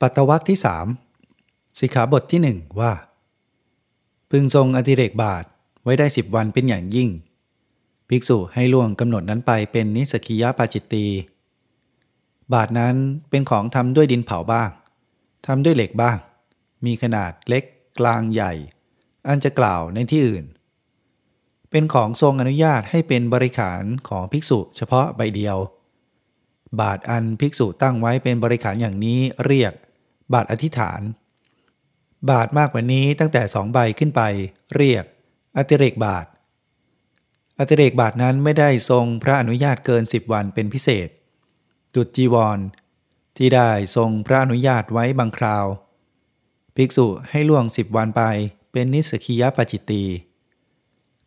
ปัตตวักที่สามสิกขาบทที่หนึ่งว่า พึงทรงอธิเรกบาทไว้ได้สิบวันเป็นอย่างยิ่ง ภิกษุให้ล่วงกำหนดนั้นไปเป็นนิสกิยาปาจิตตีบาทนั้นเป็นของทำด้วยดินเผาบ้างทำด้วยเหล็กบ้าง มีขนาดเล็ก กลางใหญ่ อันจะกล่าวในที่อื่น เป็นของทรงอนุญาตให้เป็นบริขารของภิกษุเฉพาะใบเดียว บาทอันภิกษุตั้งไว้เป็นบริขารอย่างนี้เรียก บาทอธิษฐาน บาทมากกว่านี้ตั้งแต่สองใบขึ้นไป เรียก อติเรกบาท อติเรกบาทนั้นไม่ได้ทรงพระอนุญาตเกินสิบวันเป็นพิเศษตุจีวร ที่ได้ทรงพระอนุญาตไว้บางคราว ภิกษุให้ล่วงสิบวันไปเป็นนิสกิยปจิตตี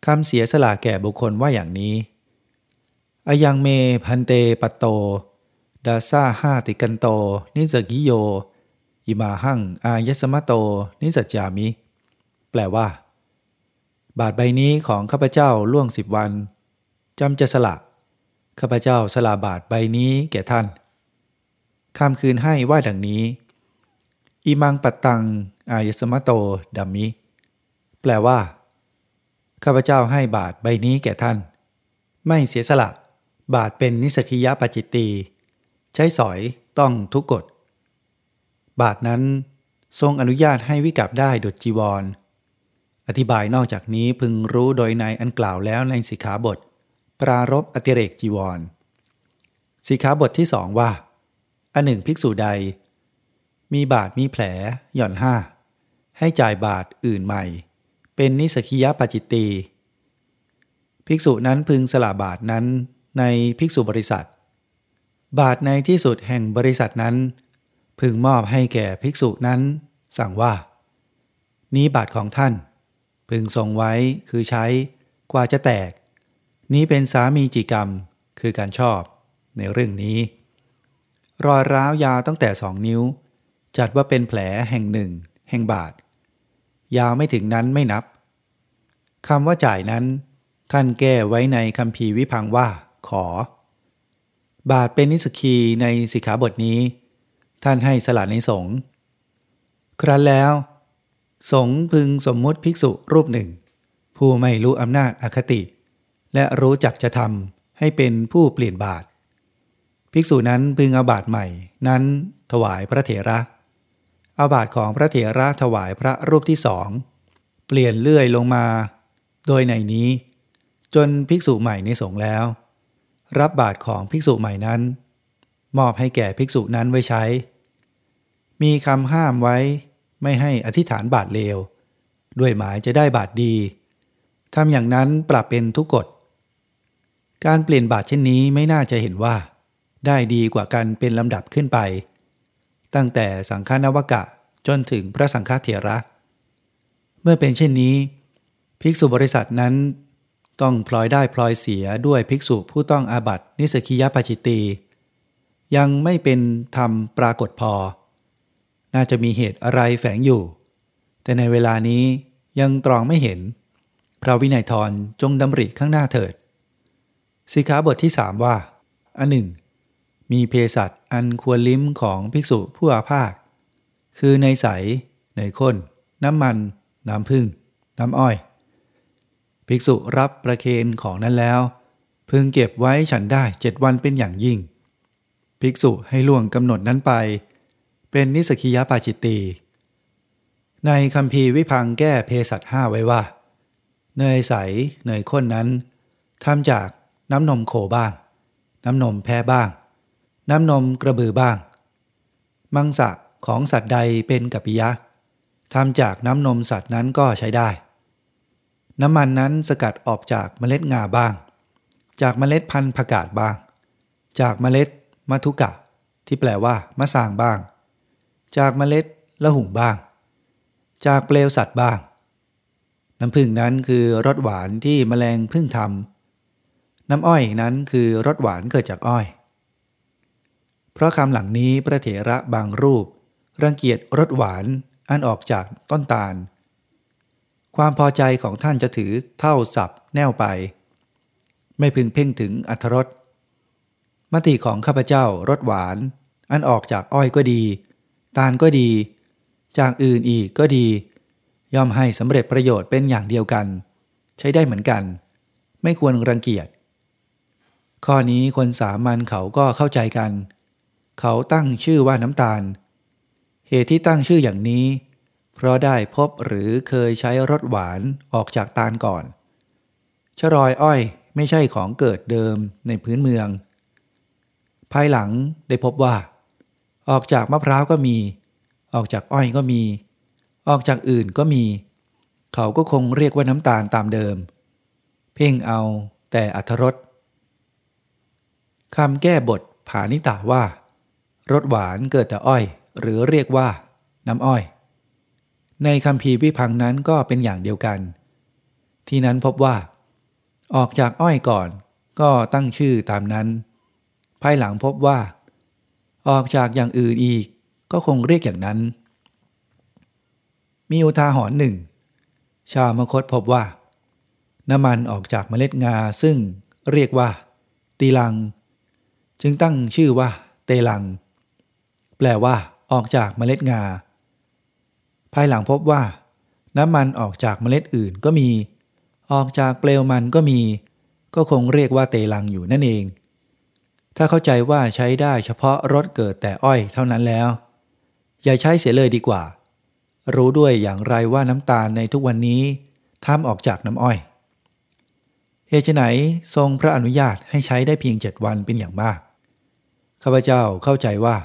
คำเสียสละแก่บุคคลว่าอย่างนี้อายังเมพันเตปัตโต ดาซาห้าติกันโต นิสกิโย อิมาหังอายสมะโต นิสัจามิ แปลว่า บาทใบนี้ของข้าพเจ้าล่วงสิบวันจำจะสละ ข้าพเจ้าสละบาทใบนี้แก่ท่านคำคืนให้ว่าดังนี้ อิมังปัตตัง อายสมะโตดัมมิ แปลว่า ข้าพเจ้าให้บาทใบนี้แก่ท่าน ไม่เสียสละ บาทเป็นนิสกิยะปจิตตี ใช้สอยต้องทุกกฎ บาทนั้น ทรงอนุญาตให้วิกับได้ดุจจีวร อธิบายนอกจากนี้พึงรู้โดยในอันกล่าวแล้วในสิกขาบท ปรารบอติเรกจีวร สิกขาบทที่สองว่า อันหนึ่งภิกษุใด มีบาทมีแผล หย่อนห้า ให้จ่ายบาทอื่นใหม่ เป็นนิสกิยปจิตตีภิกษุนั้นพึงสละบาทนั้นในภิกษุบริษัท บาทในที่สุดแห่งบริษัทนั้น พึงมอบให้แก่ภิกษุนั้น สั่งว่า นี้บาทของท่าน พึงทรงไว้คือใช้กว่าจะแตก นี้เป็นสามีจิกรรมคือการชอบในเรื่องนี้ รอยร้าวยาวตั้งแต่สองนิ้ว จัดว่าเป็นแผลแห่งหนึ่ง แห่งบาท ยาวไม่ถึงนั้นไม่นับคำว่าจ่ายนั้น ท่านแก้ไว้ในคำพีวิพังว่า ขอ บาทเป็นนิสกีในสิกขาบทนี้ ท่านให้สละในสงฆ์ครั้นแล้ว สงพึงสมมุติภิกษุรูปหนึ่ง ผู้ไม่รู้อำนาจอคติ และรู้จักจะทำให้เป็นผู้เปลี่ยนบาท ภิกษุนั้นพึงเอาบาทใหม่ นั้นถวายพระเถระเอาบาทของพระเถระถวายพระรูปที่สอง เปลี่ยนเลื่อยลงมา โดยในนี้ จนภิกษุใหม่ในสงแล้ว รับบาทของภิกษุใหม่นั้น มอบให้แก่ภิกษุนั้นไว้ใช้ มีคำห้ามไว้ไม่ให้อธิษฐานบาทเลว ด้วยหมายจะได้บาทดีทำอย่างนั้นปรับเป็นทุกกฎ การเปลี่ยนบาทเช่นนี้ไม่น่าจะเห็นว่า ได้ดีกว่ากันเป็นลำดับขึ้นไป ตั้งแต่สังฆนวกะจนถึงพระสังฆเถระ เมื่อเป็นเช่นนี้ ภิกษุบริษัทนั้น ต้องพลอยได้พลอยเสียด้วยภิกษุผู้ต้องอาบัตินิสกิยปจิตี ยังไม่เป็นธรรมปรากฏพอ น่าจะมีเหตุอะไรแฝงอยู่ แต่ในเวลานี้ยังตรองไม่เห็น พระวินัยทรจงดำริข้างหน้าเถิด สิกขาบทที่สามว่า อันหนึ่ง มีเภสัชอันควรลิ้มของภิกษุผู้อาพาธคือในใสเนข้น น้ำมัน น้ำพึ่ง น้ำอ้อย ภิกษุรับประเคนของนั้นแล้ว พึงเก็บไว้ฉันได้เจ็ดวันเป็นอย่างยิ่ง ภิกษุให้ล่วงกำหนดนั้นไป เป็นนิสกิยาปาจิตตีในคำพีวิพังแก้เภสัชห้าไว้ว่า เนยใสเนยข้นนั้นทำจากน้ำนมโคบ้าง น้ำนมแพะบ้าง น้ำนมกระบือบ้าง มังสะของสัตว์ใดเป็นกัปปิยะทำจากน้ำนมสัตว์นั้นก็ใช้ได้ น้ำมันนั้นสกัดออกจากเมล็ดงาบ้าง จากเมล็ดพันธุ์ผักกาดบ้าง จากเมล็ด มัทุกะ ที่แปลว่ามะสางบ้าง จากเมล็ดละหุ่งบ้าง จากเปลวสัตว์บ้าง น้ำผึ้งนั้นคือรสหวานที่มแมลงพึ่งทำน้ำอ้อยนั้นคือรสหวานเกิดจากอ้อย เพราะคำหลังนี้พระเถระบางรูป รังเกียจรสหวานอันออกจากต้นตาล ความพอใจของท่านจะถือเท่าสับแนวไป ไม่พึงเพ่งถึงอัทรส มติของข้าพเจ้ารสหวาน อันออกจากอ้อยก็ดี ตาลก็ดี จากอื่นอีกก็ดี ย่อมให้สำเร็จประโยชน์เป็นอย่างเดียวกัน ใช้ได้เหมือนกัน ไม่ควรรังเกียจ ข้อนี้คนสามัญเขาก็เข้าใจกัน เขาตั้งชื่อว่าน้ำตาล เหตุที่ตั้งชื่ออย่างนี้ เพราะได้พบหรือเคยใช้รสหวานออกจากตาลก่อนชรอยอ้อยไม่ใช่ของเกิดเดิมในพื้นเมือง ภายหลังได้พบว่า ออกจากมะพร้าวก็มี ออกจากอ้อยก็มี ออกจากอื่นก็มี เขาก็คงเรียกว่าน้ำตาลตามเดิม เพ่งเอาแต่อัธรสคำแก้บทผานิตาว่ารสหวานเกิดแต่อ้อย หรือเรียกว่า น้ำอ้อย ในคำพีวิพังนั้นก็เป็นอย่างเดียวกัน ที่นั้นพบว่า ออกจากอ้อยก่อนก็ตั้งชื่อตามนั้น ภายหลังพบว่า ออกจากอย่างอื่นอีกก็คงเรียกอย่างนั้น มีอุทาหรณ์หนึ่ง ชาวมคตพบว่า น้ำมันออกจากเมล็ดงาซึ่งเรียกว่า ตีลัง จึงตั้งชื่อว่า เตลัง แปลว่า ออกจากเมล็ดงา ภายหลังพบว่า น้ำมันออกจากเมล็ดอื่นก็มี ออกจากเปลวมันก็มี ก็คงเรียกว่าเตลังอยู่นั่นเอง ถ้าเข้าใจว่าใช้ได้เฉพาะรถเกิดแต่อ้อยเท่านั้นแล้ว อย่าใช้เสียเลยดีกว่า รู้ด้วยอย่างไรว่าน้ำตาลในทุกวันนี้ทำออกจากน้ำอ้อยเหตุไหนทรงพระอนุญาตให้ใช้ได้เพียงเจ็ดวันเป็นอย่างมาก ข้าพเจ้าเข้าใจว่า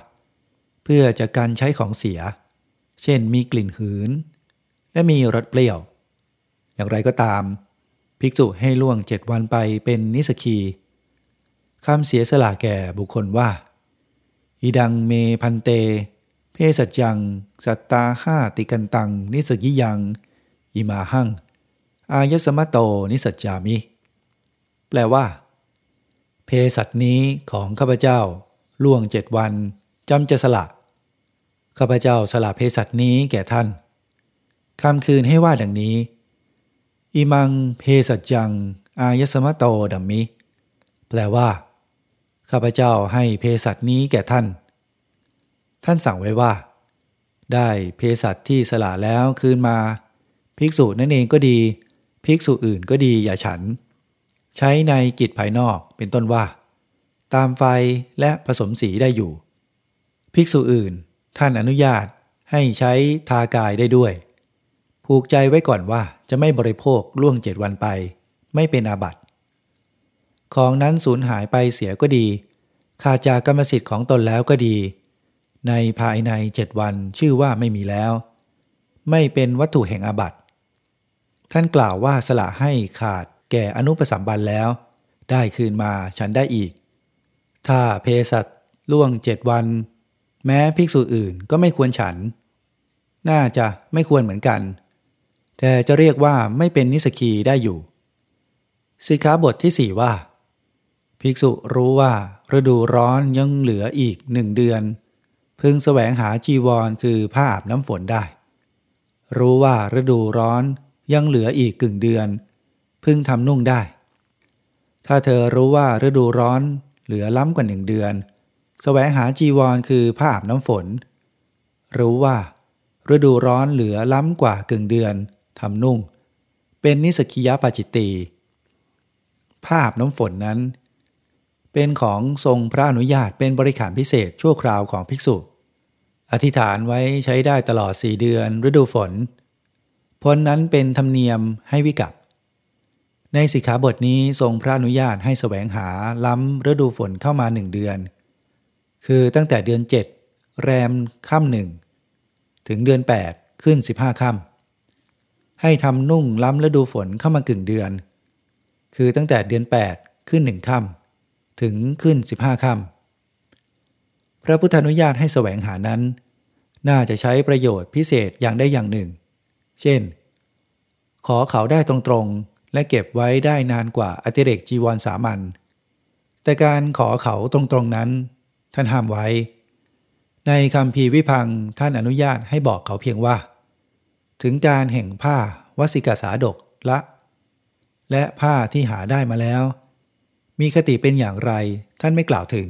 เพื่อจะการใช้ของเสีย เช่นมีกลิ่นหืน และมีรสเปรี้ยว อย่างไรก็ตาม ภิกษุให้ล่วงเจ็ดวันไปเป็นนิสกี คำเสียสละแก่บุคคลว่าอิดังเมพันเต เพสัจยัง สัตตาห้าติกันตัง นิสกิยัง อิมาหัง อายสมะโต นิสัจจามิ แปลว่า เพสัตนี้ของข้าพเจ้า ล่วงเจ็ดวันจำจะสละ ข้าพเจ้าสละเพสัตนี้แก่ท่านคำคืนให้ว่าดังนี้ อิมังเพสัจจัง อายสมะโตดัมมิ แปลว่า ข้าพเจ้าให้เพสัตนี้แก่ท่าน ท่านสั่งไว้ว่า ได้เพสัตที่สละแล้วคืนมา ภิกษุนั่นเองก็ดี ภิกษุอื่นก็ดีอย่าฉัน ใช้ในกิจภายนอกเป็นต้นว่า ตามไฟและผสมสีได้อยู่ ภิกษุอื่นท่านอนุญาตให้ใช้ทากายได้ด้วย ผูกใจไว้ก่อนว่าจะไม่บริโภคล่วงเจ็ดวันไป ไม่เป็นอาบัติ ของนั้นสูญหายไปเสียก็ดี ขาดจากกรรมสิทธิ์ของตนแล้วก็ดี ในภายในเจ็ดวันชื่อว่าไม่มีแล้ว ไม่เป็นวัตถุแห่งอาบัติท่านกล่าวว่าสละให้ขาดแก่อนุปสัมบันแล้ว ได้คืนมาฉันได้อีก ถ้าเพสัตล่วงเจ็ดวัน แม้ภิกษุอื่นก็ไม่ควรฉัน น่าจะไม่ควรเหมือนกัน แต่จะเรียกว่าไม่เป็นนิสกีได้อยู่สิกขาบทที่สี่ว่า ภิกษุรู้ว่าฤดูร้อนยังเหลืออีกหนึ่งเดือน พึงแสวงหาจีวรคือผ้าอาบน้ำฝนได้ รู้ว่าฤดูร้อนยังเหลืออีกกึ่งเดือน พึงทำนุ่งได้ ถ้าเธอรู้ว่าฤดูร้อนเหลือล้ำกว่าหนึ่งเดือนแสวงหาจีวรคือผ้าอาบน้ำฝน รู้ว่า ฤดูร้อนเหลือล้ำกว่ากึ่งเดือนทำนุ่ง เป็นนิสกิยาปาจิตตีผ้าอาบน้ำฝนนั้น เป็นของทรงพระอนุญาตเป็นบริขารพิเศษชั่วคราวของภิกษุ อธิษฐานไว้ใช้ได้ตลอดสี่เดือนฤดูฝนพ้นนั้นเป็นธรรมเนียมให้วิกับ ในสิกขาบทนี้ทรงพระอนุญาตให้แสวงหาล้ำฤดูฝนเข้ามาหนึ่งเดือน คือตั้งแต่เดือน 7 แรมค่ำหนึ่งถึงเดือน 8 ขึ้น 15ค่ำให้ทำนุ่งล้ำฤดูฝนเข้ามากึ่งเดือน คือตั้งแต่เดือน 8 ขึ้นหนึ่งค่ำ ถึงขึ้น 15ค่ำพระพุทธานุญาตให้แสวงหานั้น น่าจะใช้ประโยชน์พิเศษอย่างได้อย่างหนึ่ง เช่น ขอเขาได้ตรงๆ และเก็บไว้ได้นานกว่าอติเรกจีวรสามัญแต่การขอเขาตรงๆนั้น ท่านห้ามไว้ ในคำพีวิพังท่านอนุญาตให้บอกเขาเพียงว่า ถึงการแห่งผ้าวสิกาสาดกละ และผ้าที่หาได้มาแล้ว มีคติเป็นอย่างไรท่านไม่กล่าวถึง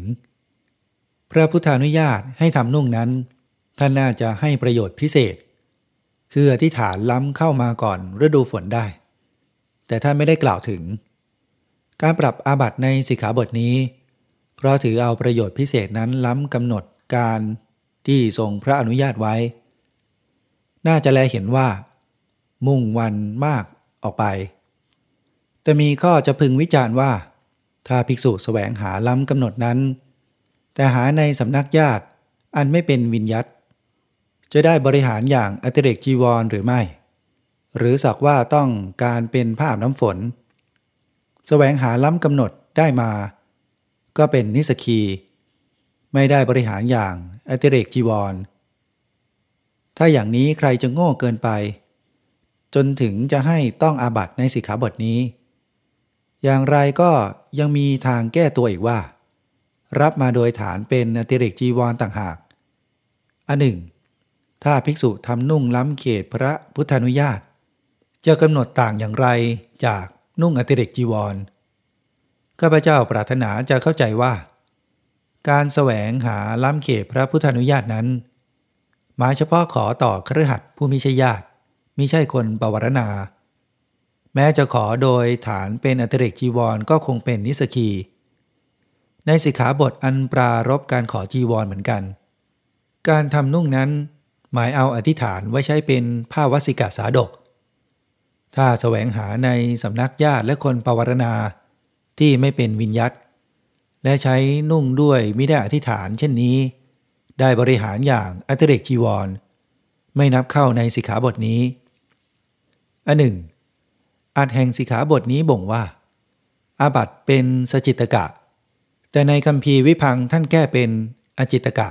พระพุทธานุญาตให้ทำนุ่งนั้น ท่านน่าจะให้ประโยชน์พิเศษ คืออธิษฐานล้ำเข้ามาก่อนฤดูฝนได้ แต่ท่านไม่ได้กล่าวถึง การปรับอาบัติในสิกขาบทนี้ เพราะถือเอาประโยชน์พิเศษนั้นล้ำกำหนดการที่ทรงพระอนุญาตไว้ น่าจะแลเห็นว่า มุ่งวันมากออกไป แต่มีข้อจะพึงวิจารณ์ว่า ถ้าภิกษุสแสวงหาล้ำกำหนดนั้น แต่หาในสำนักญาติอันไม่เป็นวินยัตจะได้บริหารอย่างอติเรกจีวรหรือไม่ หรือสักว่าต้องการเป็นภาพน้ำฝนสแสวงหาล้ำกำหนดได้มา ก็เป็นนิสกี ไม่ได้บริหารอย่างอติเรกจีวร ถ้าอย่างนี้ใครจะโง่เกินไป จนถึงจะให้ต้องอาบัตในสิกขาบทนี้ อย่างไรก็ยังมีทางแก้ตัวอีกว่า รับมาโดยฐานเป็นอติเรกจีวรต่างหาก อันหนึ่ง ถ้าภิกษุทำนุ่งล้ำเขตพระพุทธานุญาต จะกำหนดต่างอย่างไรจากนุ่งอติเรกจีวรข้าพเจ้าปรารถนาจะเข้าใจว่า การแสวงหาล้ำเขตพระพุทธานุญาตนั้น หมายเฉพาะขอต่อครือขัดผู้มิใช่ญาติมิใช่คนปวารณา แม้จะขอโดยฐานเป็นอัติเรกจีวรก็คงเป็นนิสกี ในสิกขาบทอันปรารบการขอจีวรเหมือนกัน การทำนุ่งนั้น หมายเอาอธิษฐานไว้ใช้เป็นผ้าวสิกาสาดก ถ้าแสวงหาในสำนักญาติและคนปวารณาที่ไม่เป็นวิญยัตและใช้นุ่งด้วยไม่ได้อธิษฐานเช่นนี้ ได้บริหารอย่างอัตเรกจีวร ไม่นับเข้าในสิกขาบทนี้อันหนึ่ง อัดแห่งสิขาบทนี้บ่งว่า อาบัตเป็นสจิตกะ แต่ในคำพีวิพังท่านแก้เป็นอจิตกะ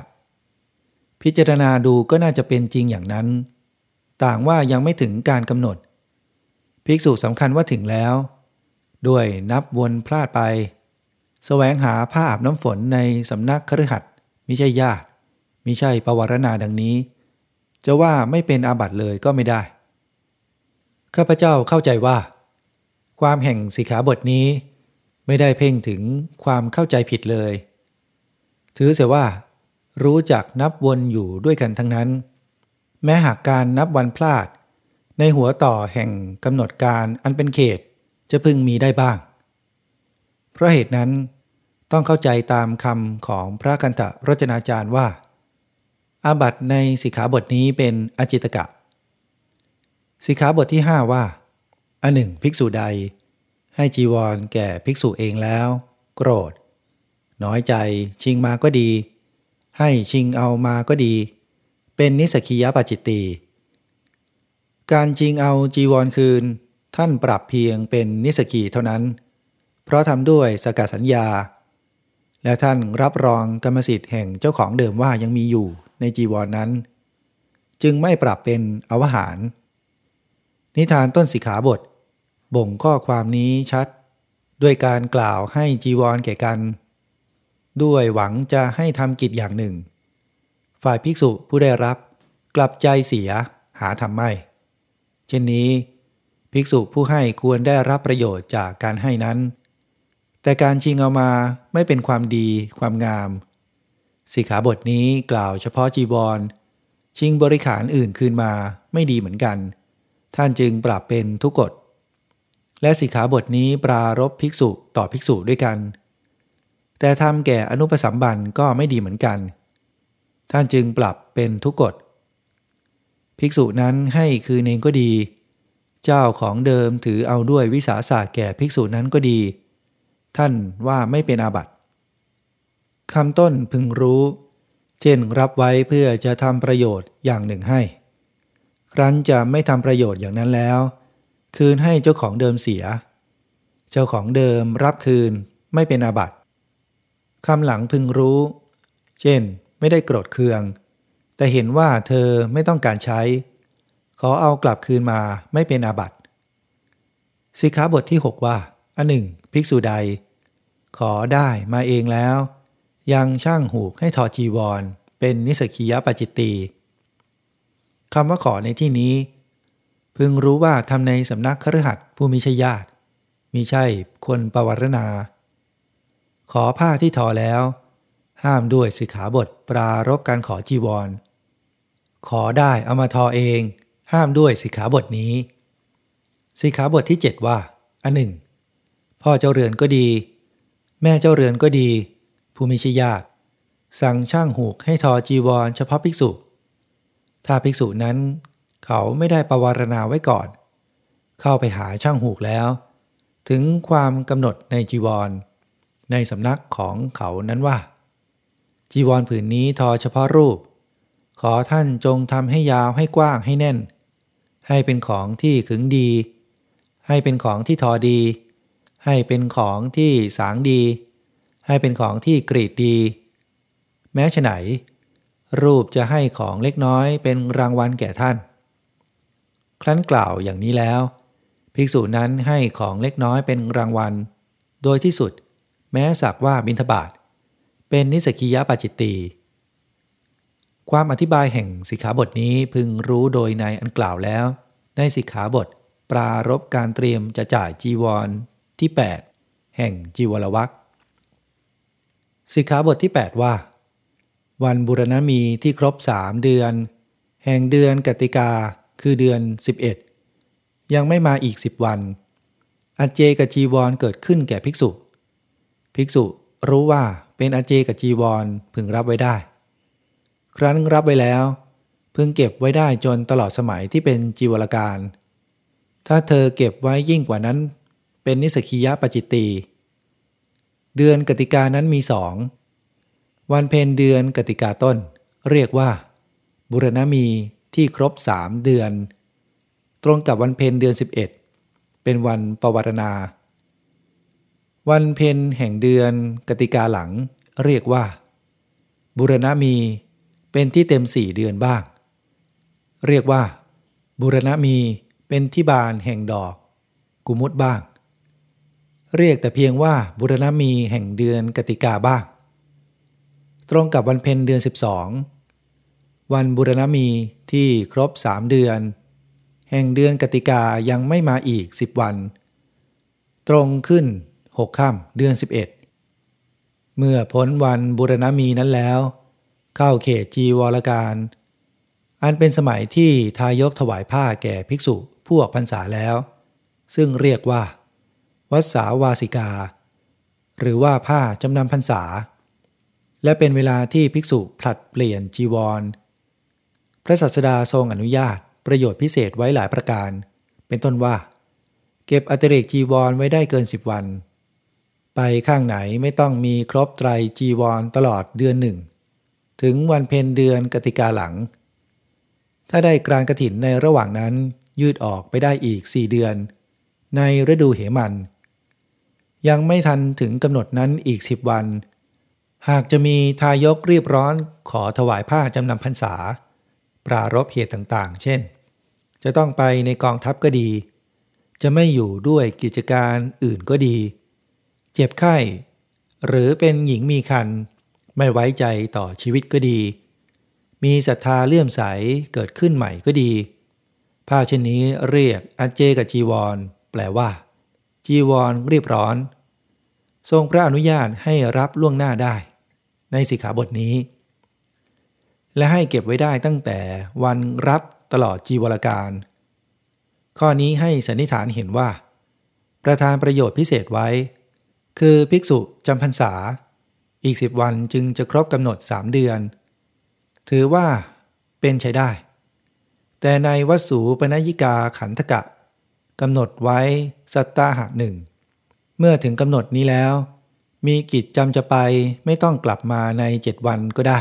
พิจารณาดูก็น่าจะเป็นจริงอย่างนั้น ต่างว่ายังไม่ถึงการกำหนด ภิกษุสำคัญว่าถึงแล้ว ด้วยนับวนพลาดไปสแสวงหาผ้าอาบน้ำฝนในสำนักคฤหัสถ์มิใช่ญาติมิใช่ปวารณาดังนี้ จะว่าไม่เป็นอาบัตเลยก็ไม่ได้ ข้าพเจ้าเข้าใจว่า ความแห่งสิกขาบทนี้ ไม่ได้เพ่งถึงความเข้าใจผิดเลย ถือเสียว่า รู้จักนับวนอยู่ด้วยกันทั้งนั้น แม้หากการนับวันพลาด ในหัวต่อแห่งกำหนดการอันเป็นเขตจะพึงมีได้บ้าง เพราะเหตุนั้นต้องเข้าใจตามคำของพระกันตะรจนาจารย์ว่า อาบัตในสิกขาบทนี้เป็นอจิตกะ สิกขาบทที่ 5 ว่า อันหนึ่งภิกษุใด ให้จีวรแก่ภิกษุเองแล้ว โกรธ น้อยใจชิงมาก็ดี ให้ชิงเอามาก็ดี เป็นนิสกิยปจิตตี การชิงเอาจีวรคืน ท่านปรับเพียงเป็นนิสกีเท่านั้น เพราะทำด้วยสกัดสัญญา และท่านรับรองกรรมสิทธิ์แห่งเจ้าของเดิมว่ายังมีอยู่ในจีวรนนั้น จึงไม่ปรับเป็นอวหาร นิทานต้นสิกขาบท บ่งข้อความนี้ชัด ด้วยการกล่าวให้จีวรแก่กัน ด้วยหวังจะให้ทำกิจอย่างหนึ่ง ฝ่ายภิกษุผู้ได้รับกลับใจเสียหาทำไม่ เช่นนี้ ภิกษุผู้ให้ควรได้รับประโยชน์จากการให้นั้น แต่การชิงเอามาไม่เป็นความดีความงาม สิกขาบทนี้กล่าวเฉพาะจีวร ชิงบริขารอื่นคืนมาไม่ดีเหมือนกัน ท่านจึงปรับเป็นทุกกฎ และสิกขาบทนี้ปรารบภิกษุต่อภิกษุด้วยกัน แต่ทำแก่อนุปสัมบันก็ไม่ดีเหมือนกัน ท่านจึงปรับเป็นทุกกฎ ภิกษุนั้นให้คืนเองก็ดี เจ้าของเดิมถือเอาด้วยวิสาสะแก่ภิกษุนั้นก็ดี ท่านว่าไม่เป็นอาบัติคำต้นพึงรู้ เช่นรับไว้เพื่อจะทำประโยชน์อย่างหนึ่งให้ รั้นจะไม่ทำประโยชน์อย่างนั้นแล้ว คืนให้เจ้าของเดิมเสีย เจ้าของเดิมรับคืนไม่เป็นอาบัติคำหลังพึงรู้ เช่น ไม่ได้โกรธเคือง แต่เห็นว่าเธอไม่ต้องการใช้ ขอเอากลับคืนมาไม่เป็นอาบัติสิกขาบทที่ 6 ว่า อันหนึ่งภิกษุใด ขอได้มาเองแล้ว ยังช่างหูกให้ถอดจีวร เป็นนิสกิยปจิตตี คำว่าขอในที่นี้ พึงรู้ว่าทำในสำนักครหัสผู้มีชญาติมีใช่คนปวารณา ขอผ้าที่ทอแล้ว ห้ามด้วยสิกขาบทปรารบการขอจีวร ขอได้เอามาทอเอง ห้ามด้วยสิกขาบทนี้ สิกขาบทที่ 7 ว่า อันหนึ่ง พ่อเจ้าเรือนก็ดี แม่เจ้าเรือนก็ดี ผู้มีชิญาติสั่งช่างหูกให้ทอจีวรเฉพาะภิกษุ ถ้าภิกษุนั้น เขาไม่ได้ประวารณาไว้ก่อน เข้าไปหาช่างหูกแล้ว ถึงความกำหนดในจีวร ในสำนักของเขานั้นว่า จีวรผืนนี้ทอเฉพาะรูป ขอท่านจงทำให้ยาวให้กว้างให้แน่น ให้เป็นของที่ขึงดี ให้เป็นของที่ทอดี ให้เป็นของที่สางดี ให้เป็นของที่กรีดดี แม้ฉไหน รูปจะให้ของเล็กน้อยเป็นรางวัลแก่ท่าน ครั้นกล่าวอย่างนี้แล้ว ภิกษุนั้นให้ของเล็กน้อยเป็นรางวัล โดยที่สุด แม้สักว่าบิณฑบาตเป็นนิสกิยะปาจิตตีความอธิบายแห่งสิกขาบทนี้พึงรู้โดยในอันกล่าวแล้ว ในสิกขาบท ปรารบการเตรียมจะจ่ายจีวรที่ 8 แห่งจีวรวักสิกขาบทที่ 8 ว่า วันบุรณมีที่ครบสามเดือน แห่งเดือนกติกาคือเดือน 11 ยังไม่มาอีกสิบวัน อาเจกับจีวรเกิดขึ้นแก่ภิกษุ ภิกษุรู้ว่าเป็นอาเจกับจีวรพึงรับไว้ได้ ครั้นรับไว้แล้ว พึงเก็บไว้ได้จนตลอดสมัยที่เป็นจีวรการ ถ้าเธอเก็บไว้ยิ่งกว่านั้น เป็นนิสกิยะปจิตตีเดือนกติกานั้นมีสอง วันเพ็ญเดือนกติกาต้น เรียกว่า บุรณมีที่ครบสามเดือน ตรงกับวันเพ็ญเดือน 11 เป็นวันปวารณา วันเพ็ญแห่งเดือนกติกาหลัง เรียกว่า บุรณมีเป็นที่เต็มสี่เดือนบ้าง เรียกว่า บุรณมีเป็นที่บานแห่งดอก กุมุตบ้าง เรียกแต่เพียงว่าบุรณมีแห่งเดือนกติกาบ้าง ตรงกับวันเพ็ญเดือน 12 วันบุรณมีที่ครบสามเดือน แห่งเดือนกติกายังไม่มาอีกสิบวัน ตรงขึ้นหกค่ำเดือน 11 เมื่อพ้นวันบุรณมีนั้นแล้ว เข้าเขตจีวรการ อันเป็นสมัยที่ทายกถวายผ้าแก่ภิกษุพวกพรรษาแล้ว ซึ่งเรียกว่า วัสาวาสิกา หรือว่าผ้าจำนำพรรษา และเป็นเวลาที่ภิกษุผลัดเปลี่ยนจีวร พระสัสดาทรงอนุญาตประโยชน์พิเศษไว้หลายประการ เป็นต้นว่า เก็บอัตเรกจีวรไว้ได้เกินสิบวัน ไปข้างไหนไม่ต้องมีครบไตรจีวรตลอดเดือนหนึ่ง ถึงวันเพ็ญเดือนกติกาหลัง ถ้าได้กรานกระถินในระหว่างนั้นยืดออกไปได้อีกสี่เดือน ในฤดูเหมัน ยังไม่ทันถึงกำหนดนั้นอีกสิบวัน หากจะมีทายกรีบร้อนขอถวายผ้าจำนำพรรษา ปรารบเหตุต่างๆ เช่น จะต้องไปในกองทัพก็ดี จะไม่อยู่ด้วยกิจการอื่นก็ดี เจ็บไข้ หรือเป็นหญิงมีคัน ไม่ไว้ใจต่อชีวิตก็ดี มีศรัทธาเลื่อมใสเกิดขึ้นใหม่ก็ดี ผ้าเช่นนี้เรียกอัจเจกับจีวร แปลว่า จีวรรีบร้อน ทรงพระอนุญาตให้รับล่วงหน้าได้ ในสิกขาบทนี้ และให้เก็บไว้ได้ตั้งแต่วันรับตลอดจีวรการ ข้อนี้ให้สันนิษฐานเห็นว่า ประธานประโยชน์พิเศษไว้ คือภิกษุจำพรรษา อีกสิบวันจึงจะครบกำหนดสามเดือน ถือว่าเป็นใช้ได้ แต่ในวัสูปนยิกาขันธกะกำหนดไว้สัตตาหะหนึ่ง เมื่อถึงกำหนดนี้แล้ว มีกิจจำจะไปไม่ต้องกลับมาในเจ็ดวันก็ได้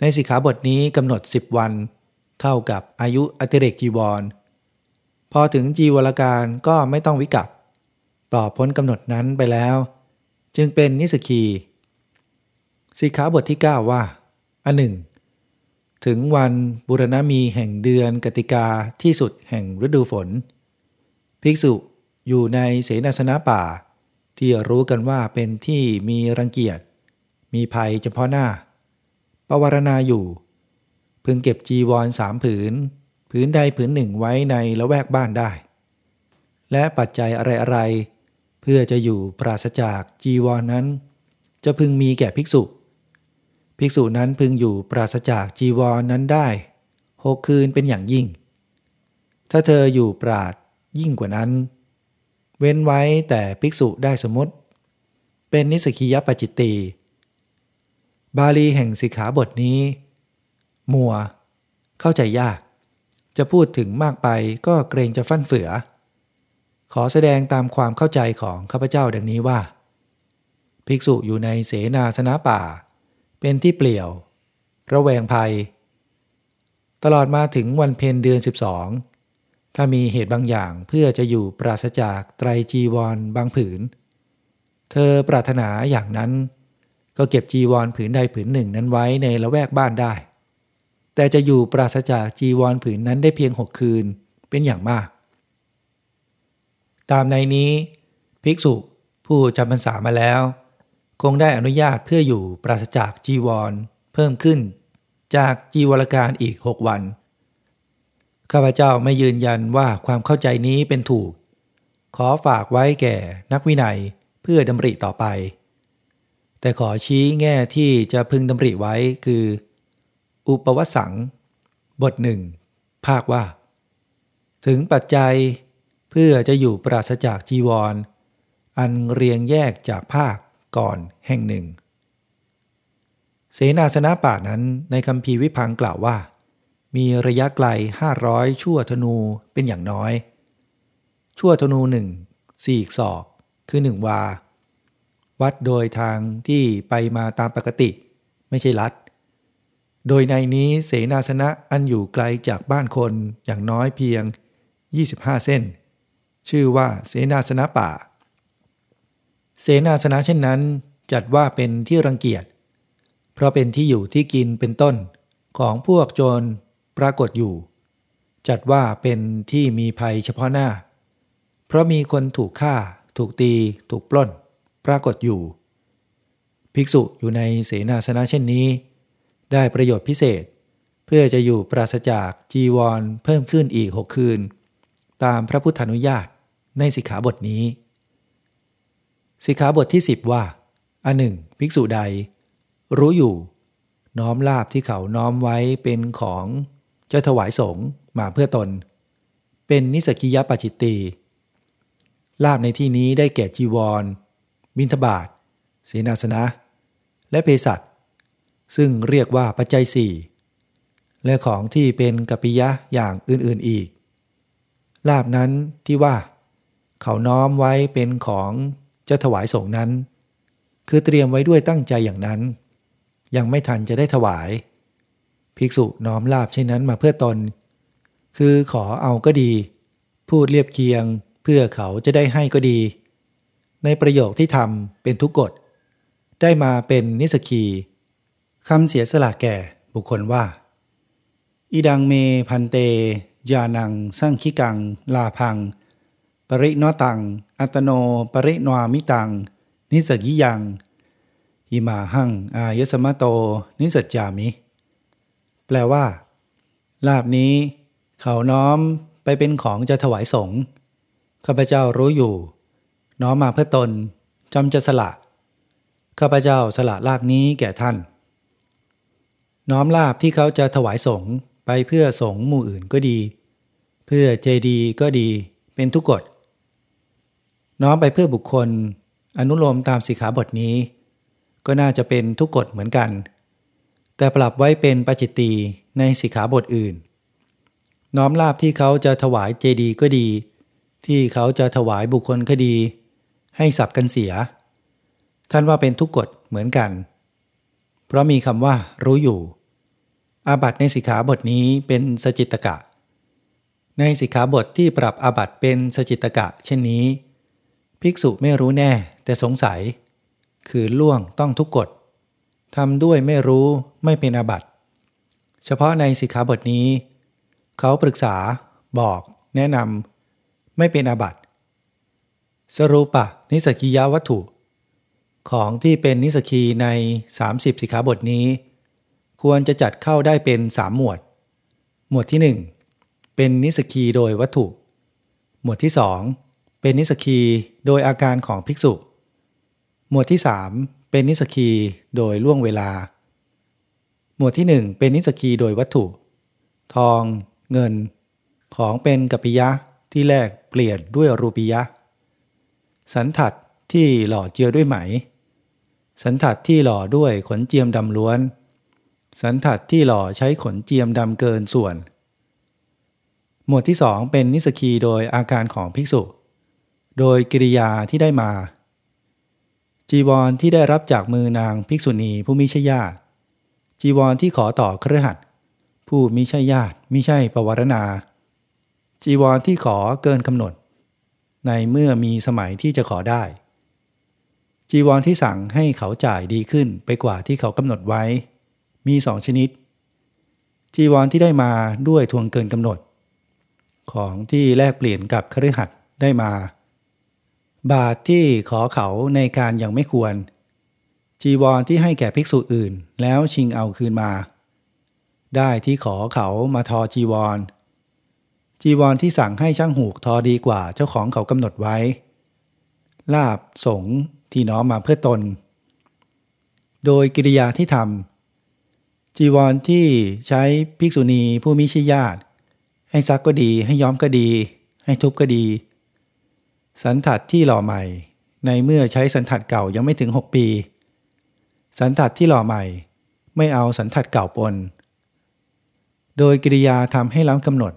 ในสิกขาบทนี้กำหนดสิบวัน เท่ากับอายุอติเรกจีวร พอถึงจีวรการก็ไม่ต้องวิกัปต่อพ้นกำหนดนั้นไปแล้ว จึงเป็นนิสกีสิกขาบทที่ 9 ว่า อันหนึ่ง ถึงวันบุรณมีแห่งเดือนกติกาที่สุดแห่งฤดูฝน ภิกษุอยู่ในเสนาสนะป่า ที่รู้กันว่าเป็นที่มีรังเกียจ มีภัยเฉพาะหน้าปวารณาอยู่ พึงเก็บจีวรสามผืน ผืนใดผืนหนึ่งไว้ในละแวกบ้านได้ และปัจจัยอะไรๆ เพื่อจะอยู่ปราศจากจีวรนนั้น จะพึงมีแก่ภิกษุ ภิกษุนั้นพึงอยู่ปราศจากจีวรนนั้นได้หกคืนเป็นอย่างยิ่ง ถ้าเธออยู่ปราดยิ่งกว่านั้น เว้นไว้แต่ภิกษุได้สมมติ เป็นนิสกิยปจิตตีบาลีแห่งสิกขาบทนี้ มัว เข้าใจยาก จะพูดถึงมากไปก็เกรงจะฟั่นเฟือ ขอแสดงตามความเข้าใจของข้าพเจ้าดังนี้ว่า ภิกษุอยู่ในเสนาสนะป่า เป็นที่เปลี่ยว ระแวงภัย ตลอดมาถึงวันเพ็ญเดือน 12 ถ้ามีเหตุบางอย่างเพื่อจะอยู่ปราศจากไตรจีวรบางผืน เธอปรารถนาอย่างนั้น ก็เก็บจีวรผืนใดผืนหนึ่งนั้นไว้ในละแวกบ้านได้ แต่จะอยู่ปราศจากจีวรผืนนั้นได้เพียงหกคืนเป็นอย่างมาก ตามในนี้ ภิกษุผู้จำพรรษามาแล้ว คงได้อนุญาตเพื่ออยู่ปราศจากจีวร เพิ่มขึ้น จากจีวรการอีกหกวัน ข้าพเจ้าไม่ยืนยันว่าความเข้าใจนี้เป็นถูก ขอฝากไว้แก่นักวินัยเพื่อดำริต่อไป แต่ขอชี้แง่ที่จะพึงดำริไว้คือ อุปวสัง บทหนึ่งภาคว่า ถึงปัจจัยเพื่อจะอยู่ปราศจากจีวร อันเรียงแยกจากภาคก่อนแห่งหนึ่ง เสนาสนะป่านั้นในคำพีวิพังกล่าวว่า มีระยะไกล 500 ชั่วธนูเป็นอย่างน้อย ชั่วธนูหนึ่งสี่ศอก คือหนึ่งวา วัดโดยทางที่ไปมาตามปกติ ไม่ใช่ลัด โดยในนี้เสนาสนะอันอยู่ไกลจากบ้านคนอย่างน้อยเพียง 25 เส้น ชื่อว่าเสนาสนะป่า เสนาสนะเช่นนั้น จัดว่าเป็นที่รังเกียจ เพราะเป็นที่อยู่ที่กินเป็นต้นของพวกโจร ปรากฏอยู่ จัดว่าเป็นที่มีภัยเฉพาะหน้า เพราะมีคนถูกฆ่า ถูกตี ถูกปล้น ปรากฏอยู่ ภิกษุอยู่ในเสนาสนะเช่นนี้ ได้ประโยชน์พิเศษ เพื่อจะอยู่ปราศจากจีวรเพิ่มขึ้นอีกหกคืน ตามพระพุทธานุญาตในสิกขาบทนี้ สิกขาบทที่ 10 ว่า อันหนึ่ง ภิกษุใด รู้อยู่ น้อมลาบที่เขาน้อมไว้เป็นของ จะถวายสงฆ์มาเพื่อตน เป็นนิสกิยปจิตตีลาบในที่นี้ได้แก่จีวร บินทบาทเสนาสนะ และเภสัชซึ่งเรียกว่าปัจจัยสี่และของที่เป็นกัปปิยะอย่างอื่นๆอีก ลาบนั้นที่ว่า เขาน้อมไว้เป็นของจะถวายสงนั้น คือเตรียมไว้ด้วยตั้งใจอย่างนั้น ยังไม่ทันจะได้ถวาย ภิกษุน้อมลาบเช่นนั้นมาเพื่อตน คือขอเอาก็ดี พูดเรียบเคียง เพื่อเขาจะได้ให้ก็ดี ในประโยคที่ทำเป็นทุกกฎ ได้มาเป็นนิสกีคำเสียสละแก่บุคคลว่าอีดังเมพันเตยานังสร้างคิกัง ลาพัง ปริโนตัง อัตโนปริโนามิตัง นิสกิยังอิมาหังอายสมะโต นิสจามิ แปลว่า ลาบนี้ เขาน้อมไปเป็นของจะถวายสงฆ์ข้าพเจ้ารู้อยู่ น้อมมาเพื่อตนจำจะสละ ข้าพเจ้าสละลาบนี้แก่ท่าน น้อมลาบที่เขาจะถวายสงฆ์ไปเพื่อสงฆ์หมู่อื่นก็ดี เพื่อเจดีก็ดีเป็นทุกกฎ น้อมไปเพื่อบุคคล อนุโลมตามสิกขาบทนี้ ก็น่าจะเป็นทุกกฎเหมือนกัน แต่ปรับไว้เป็นปจิตตีในสิกขาบทอื่น น้อมลาบที่เขาจะถวายเจดีก็ดี ที่เขาจะถวายบุคคลก็ดี ให้สับกันเสีย ท่านว่าเป็นทุกกฎเหมือนกัน เพราะมีคำว่ารู้อยู่ อาบัตในสิกขาบทนี้เป็นสจิตกะ ในสิกขาบทที่ปรับอาบัตเป็นสจิตกะ เช่นนี้ ภิกษุไม่รู้แน่แต่สงสัย คือล่วงต้องทุกกฎ ทำด้วยไม่รู้ไม่เป็นอาบัติ เฉพาะในสิกขาบทนี้ เขาปรึกษาบอกแนะนำไม่เป็นอาบัติ สรูปะนิสกิยาวัตถุ ของที่เป็นนิสกีใน 30 สิกขาบทนี้ ควรจะจัดเข้าได้เป็น 3 หมวด หมวดที่ 1 เป็นนิสกีโดยวัตถุ หมวดที่ 2 เป็นนิสกีโดยอาการของภิกษุ หมวดที่ 3 เป็นนิสกีโดยล่วงเวลา หมวดที่ 1 เป็นนิสกีโดยวัตถุ ทอง เงิน ของเป็นกัปปิยะที่แลกเปลี่ยนด้วยรูปียะ สันถัดที่หล่อเจียวด้วยไหม สันถัดที่หล่อด้วยขนเจียมดำล้วน สันถัดที่หล่อใช้ขนเจียมดำเกินส่วน หมวดที่สองเป็นนิสกีโดยอาการของภิกษุ โดยกิริยาที่ได้มา จีวรที่ได้รับจากมือนางภิกษุณีผู้มิใช่ญาติ จีวรที่ขอต่อเครือขัดผู้มิใช่ญาติมิใช่ปวารณา จีวรที่ขอเกินกำหนด ในเมื่อมีสมัยที่จะขอได้ จีวรที่สั่งให้เขาจ่ายดีขึ้นไปกว่าที่เขากำหนดไว้ มีสองชนิด จีวรที่ได้มาด้วยทวงเกินกำหนด ของที่แลกเปลี่ยนกับคฤหัสถ์ได้มา บาทที่ขอเขาในการยังไม่ควร จีวรที่ให้แก่ภิกษุอื่น แล้วชิงเอาคืนมา ได้ที่ขอเขามาทอจีวร จีวรที่สั่งให้ช่างหูกทอดีกว่าเจ้าของเขากำหนดไว้ ลาบสงที่น้อมมาเพื่อตน โดยกิริยาที่ทำจีวรที่ใช้ภิกษุณีผู้มิชิญาติ ให้ซักก็ดีให้ย้อมก็ดี ให้ทุบก็ดี สันถัดที่หล่อใหม่ ในเมื่อใช้สันถัดเก่ายังไม่ถึง 6 ปี สันถัดที่หล่อใหม่ ไม่เอาสันถัดเก่าปน โดยกิริยาทำให้ล้ำกำหนด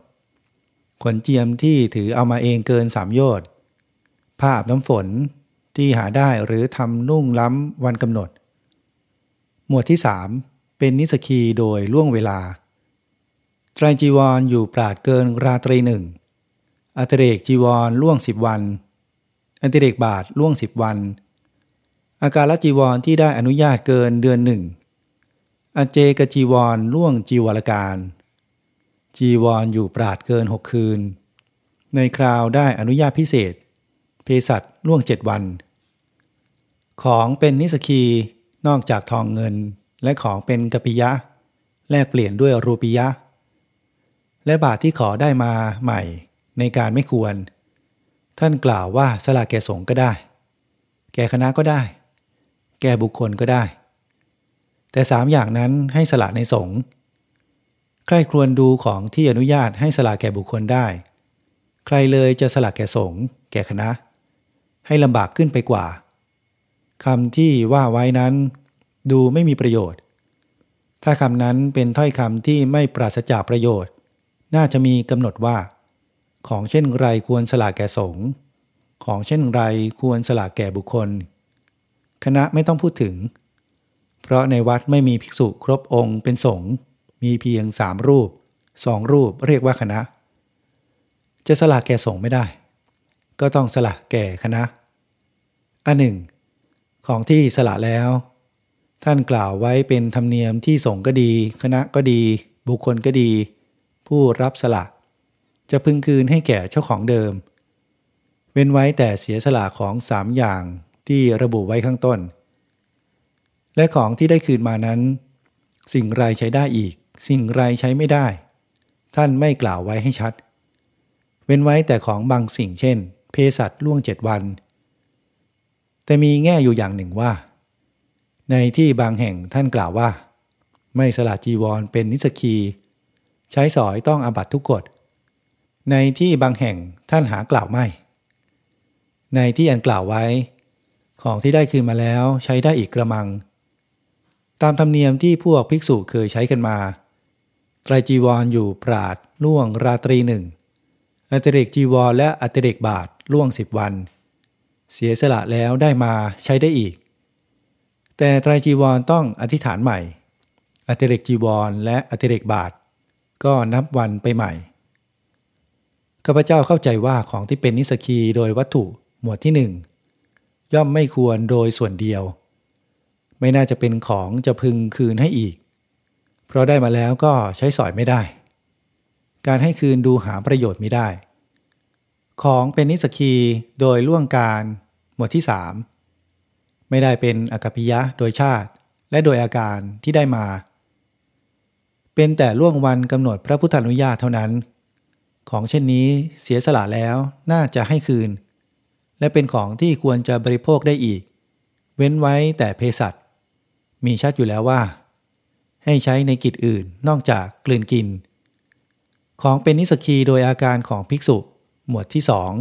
ขนเจียมที่ถือเอามาเองเกินสามโยชน์ภาพน้ำฝนที่หาได้หรือทำนุ่งล้ำวันกำหนด หมวดที่สามเป็นนิสกีโดยล่วงเวลาไตรจีวรออยู่ปราดเกินราตรีหนึ่งอัตเรกจีวรล่วงสิบวัน อันติเรกบาทล่วงสิบวัน อาการละจีวรที่ได้อนุญาตเกินเดือนหนึ่งอเจกจีวรล่วงจีวรการ จีวรออยู่ปราดเกินหกคืน ในคราวได้อนุญาตพิเศษเภสัชล่วงเจ็ดวัน ของเป็นนิสกีนอกจากทองเงินและของเป็นกปิยะ แลกเปลี่ยนด้วยรูปิยะ และบาทที่ขอได้มาใหม่ในการไม่ควร ท่านกล่าวว่าสละแก่สงฆ์ก็ได้ แก่คณะก็ได้ แก่บุคคลก็ได้ แต่สามอย่างนั้นให้สละในสงฆ์ใครควรดูของที่อนุญาตให้สละแก่บุคคลได้ ใครเลยจะสละแก่สงฆ์แก่คณะ ให้ลำบากขึ้นไปกว่าคำที่ว่าไว้นั้น ดูไม่มีประโยชน์ ถ้าคำนั้นเป็นถ้อยคำที่ไม่ปราศจากประโยชน์ น่าจะมีกำหนดว่า ของเช่นไรควรสละแก่สงฆ์ของเช่นไรควรสละแก่บุคคล คณะไม่ต้องพูดถึง เพราะในวัดไม่มีภิกษุครบองค์เป็นสงฆ์มีเพียงสามรูปสองรูปเรียกว่าคณะ จะสละแก่สงฆ์ไม่ได้ ก็ต้องสละแก่คณะ อันหนึ่ง ของที่สละแล้ว ท่านกล่าวไว้เป็นธรรมเนียมที่สงฆ์ก็ดี คณะก็ดี บุคคลก็ดี ผู้รับสละ จะพึงคืนให้แก่เจ้าของเดิม เว้นไว้แต่เสียสละของสามอย่างที่ระบุไว้ข้างต้น และของที่ได้คืนมานั้น สิ่งไรใช้ได้อีก สิ่งไรใช้ไม่ได้ ท่านไม่กล่าวไว้ให้ชัด เว้นไว้แต่ของบางสิ่งเช่น เพสัตล่วงเจ็ดวัน แต่มีแง่อยู่อย่างหนึ่งว่า ในที่บางแห่งท่านกล่าวว่า ไม่สละจีวรเป็นนิสกี ใช้สอยต้องอาบัตทุกกฎ ในที่บางแห่งท่านหากล่าวไม่ ในที่อันกล่าวไว้ ของที่ได้คืนมาแล้วใช้ได้อีกกระมัง ตามธรรมเนียมที่พวกภิกษุเคยใช้กันมา ไตรจีวรออยู่ปราดล่วงราตรีหนึ่งอัตเรกจีวรและอัตเรกบาทล่วงสิบวัน เสียสละแล้วได้มาใช้ได้อีก แต่ไตรจีวรต้องอธิษฐานใหม่อัตเรกจีวรและอัตเรกบาท ก็นับวันไปใหม่ ข้าพเจ้าเข้าใจว่าของที่เป็นนิสกีโดยวัตถุหมวดที่หนึ่งย่อมไม่ควรโดยส่วนเดียว ไม่น่าจะเป็นของจะพึงคืนให้อีก เพราะได้มาแล้วก็ใช้สอยไม่ได้ การให้คืนดูหาประโยชน์ไม่ได้ ของเป็นนิสกีโดยล่วงการหมวดที่สามไม่ได้เป็นอากพิยะโดยชาติ และโดยอาการที่ได้มา เป็นแต่ล่วงวันกำหนดพระพุทธานุญาตเท่านั้น ของเช่นนี้เสียสละแล้วน่าจะให้คืน และเป็นของที่ควรจะบริโภคได้อีก เว้นไว้แต่เภสัชมีชัดอยู่แล้วว่า ให้ใช้ในกิจอื่นนอกจากกลืนกิน ของเป็นนิสกีโดยอาการของภิกษุหมวดที่สอง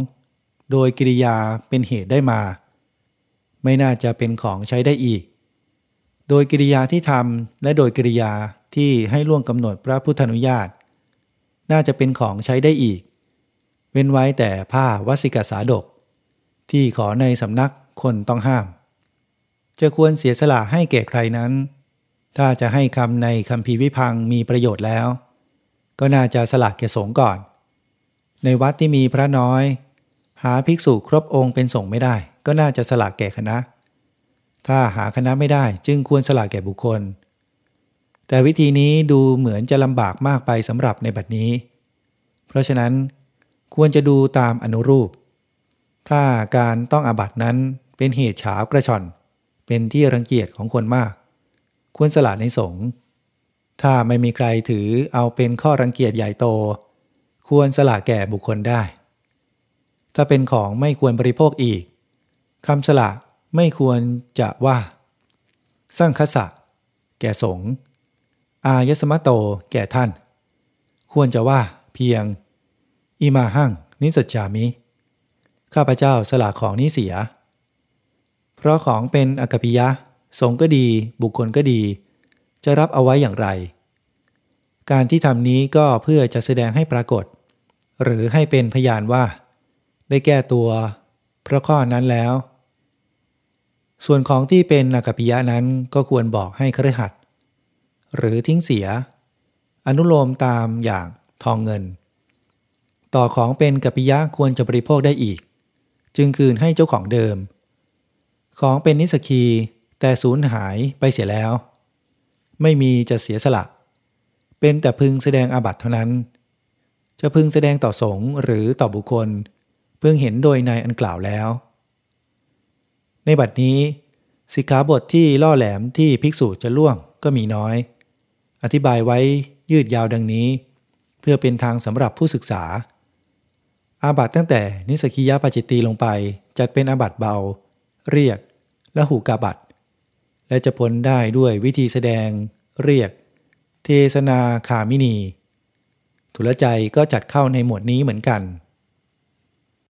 โดยกิริยาเป็นเหตุได้มา ไม่น่าจะเป็นของใช้ได้อีก โดยกิริยาที่ทำและโดยกิริยาที่ให้ล่วงกำหนดพระพุทธนุญาต น่าจะเป็นของใช้ได้อีก เว้นไว้แต่ผ้าวสิกสาดก ที่ขอในสำนักคนต้องห้าม จะควรเสียสละให้แก่ใครนั้น ถ้าจะให้คำในคำพีวิพังมีประโยชน์แล้ว ก็น่าจะสละแก่สงก่อน ในวัดที่มีพระน้อย หาภิกษุครบองค์เป็นสงไม่ได้ ก็น่าจะสละแก่คณะ ถ้าหาคณะไม่ได้จึงควรสละแก่บุคคล แต่วิธีนี้ดูเหมือนจะลำบากมากไปสำหรับในบัดนี้ เพราะฉะนั้นควรจะดูตามอนุรูป ถ้าการต้องอาบัตินั้นเป็นเหตุฉาวกระชอน เป็นที่รังเกียจของคนมาก ควรสละในสงฆ์ ถ้าไม่มีใครถือเอาเป็นข้อรังเกียจใหญ่โต ควรสละแก่บุคคลได้ ถ้าเป็นของไม่ควรบริโภคอีกคำสละไม่ควรจะว่า สร้างคสะ แก่สงฆ์ อายสมะโตแก่ท่าน ควรจะว่าเพียง อิมาหั่งนิสัจจามิ ข้าพเจ้าสละของนี้เสีย เพราะของเป็นอกปิยะ สงก็ดี บุคคลก็ดี จะรับเอาไว้อย่างไร การที่ทำนี้ก็เพื่อจะแสดงให้ปรากฏ หรือให้เป็นพยานว่า ได้แก้ตัวเพราะข้อนั้นแล้วส่วนของที่เป็นอากปิยะนั้นก็ควรบอกให้ครหัด หรือทิ้งเสีย อนุโลมตามอย่างทองเงิน ต่อของเป็นกัปปิยะควรจะบริโภคได้อีก จึงคืนให้เจ้าของเดิม ของเป็นนิสกีแต่สูญหายไปเสียแล้ว ไม่มีจะเสียสละ เป็นแต่พึงแสดงอาบัติเท่านั้น จะพึงแสดงต่อสงฆ์หรือต่อบุคคล เพิ่งเห็นโดยในอันกล่าวแล้ว ในบัดนี้สิกขาบทที่ล่อแหลมที่ภิกษุจะล่วงก็มีน้อย อธิบายไว้ยืดยาวดังนี้ เพื่อเป็นทางสำหรับผู้ศึกษา อาบัตตั้งแต่นิสกิยาปจิตตีลงไป จัดเป็นอาบัตเบา เรียกและหูกาบัตและจะพ้นได้ด้วยวิธีแสดง เรียก เทศนาคามินี ทุลใจก็จัดเข้าในหมวดนี้เหมือนกัน